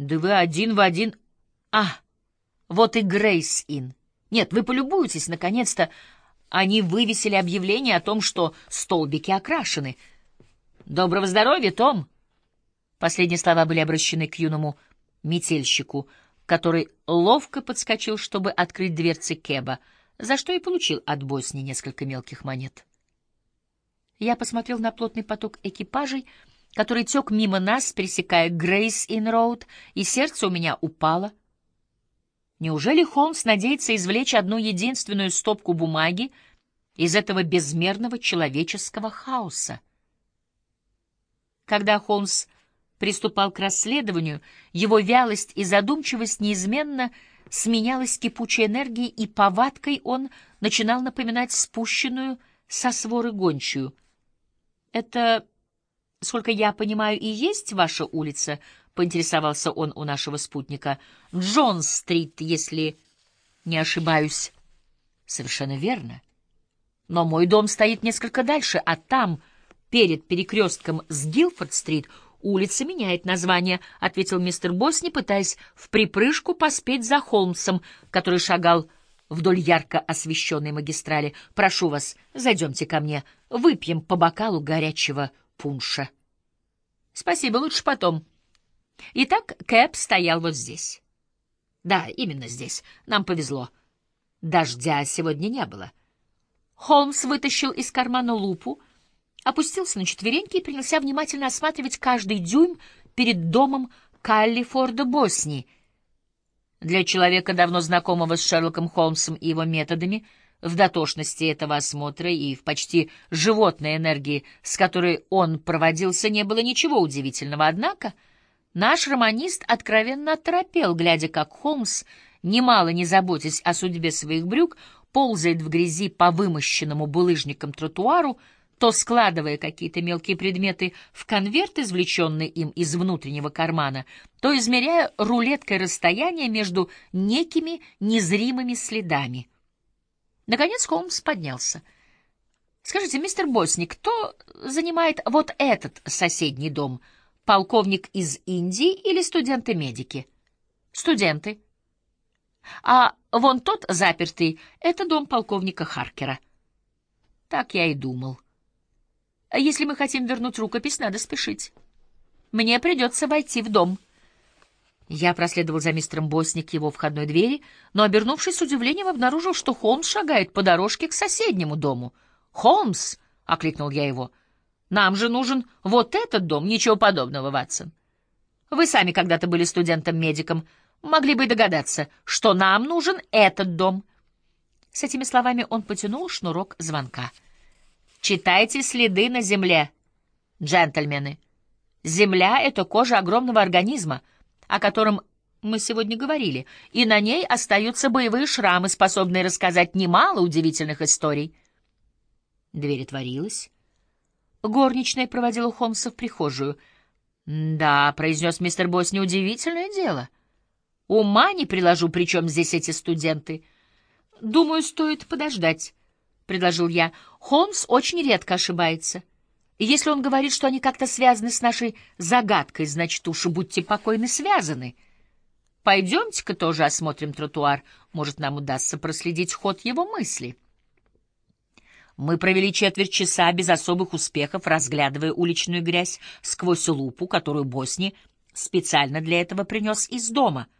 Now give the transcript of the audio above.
Да вы один в один... А, вот и Грейс Ин. Нет, вы полюбуетесь, наконец-то. Они вывесили объявление о том, что столбики окрашены. Доброго здоровья, Том! Последние слова были обращены к юному метельщику, который ловко подскочил, чтобы открыть дверцы Кеба, за что и получил от Босни несколько мелких монет. Я посмотрел на плотный поток экипажей, который тек мимо нас, пересекая Грейс-Ин-Роуд, и сердце у меня упало. Неужели Холмс надеется извлечь одну единственную стопку бумаги из этого безмерного человеческого хаоса? Когда Холмс приступал к расследованию, его вялость и задумчивость неизменно сменялась кипучей энергией, и повадкой он начинал напоминать спущенную со своры гончую. «Это, сколько я понимаю, и есть ваша улица?» — поинтересовался он у нашего спутника. «Джон-стрит, если не ошибаюсь». «Совершенно верно. Но мой дом стоит несколько дальше, а там, перед перекрестком с Гилфорд-стрит, улица меняет название», — ответил мистер Босни, пытаясь в припрыжку поспеть за Холмсом, который шагал вдоль ярко освещенной магистрали. «Прошу вас, зайдемте ко мне, выпьем по бокалу горячего пунша». «Спасибо, лучше потом». Итак, Кэп стоял вот здесь. Да, именно здесь. Нам повезло. Дождя сегодня не было. Холмс вытащил из кармана лупу, опустился на четвереньки и принялся внимательно осматривать каждый дюйм перед домом Каллифорда Босни. Для человека, давно знакомого с Шерлоком Холмсом и его методами, в дотошности этого осмотра и в почти животной энергии, с которой он проводился, не было ничего удивительного, однако... Наш романист откровенно оторопел, глядя, как Холмс, немало не заботясь о судьбе своих брюк, ползает в грязи по вымощенному булыжником тротуару, то складывая какие-то мелкие предметы в конверт, извлеченный им из внутреннего кармана, то измеряя рулеткой расстояние между некими незримыми следами. Наконец Холмс поднялся. «Скажите, мистер Босни, кто занимает вот этот соседний дом?» Полковник из Индии или студенты-медики? Студенты. А вон тот запертый — это дом полковника Харкера. Так я и думал. Если мы хотим вернуть рукопись, надо спешить. Мне придется войти в дом. Я проследовал за мистером Босни к его входной двери, но, обернувшись с удивлением, обнаружил, что Холмс шагает по дорожке к соседнему дому. «Холмс!» — окликнул я его — нам же нужен вот этот дом, ничего подобного, Ватсон. Вы сами когда-то были студентом-медиком, могли бы догадаться, что нам нужен этот дом. С этими словами он потянул шнурок звонка. Читайте следы на земле, джентльмены. Земля — это кожа огромного организма, о котором мы сегодня говорили, и на ней остаются боевые шрамы, способные рассказать немало удивительных историй. Дверь отворилась. Горничная проводила Холмса в прихожую. «Да», — произнес мистер Босс, — «неудивительное дело. Ума не приложу, при чем здесь эти студенты. Думаю, стоит подождать», — предложил я. «Холмс очень редко ошибается. И если он говорит, что они как-то связаны с нашей загадкой, значит, уж будьте покойны связаны. Пойдемте-ка тоже осмотрим тротуар. Может, нам удастся проследить ход его мысли». Мы провели четверть часа без особых успехов, разглядывая уличную грязь сквозь лупу, которую Босни специально для этого принес из дома —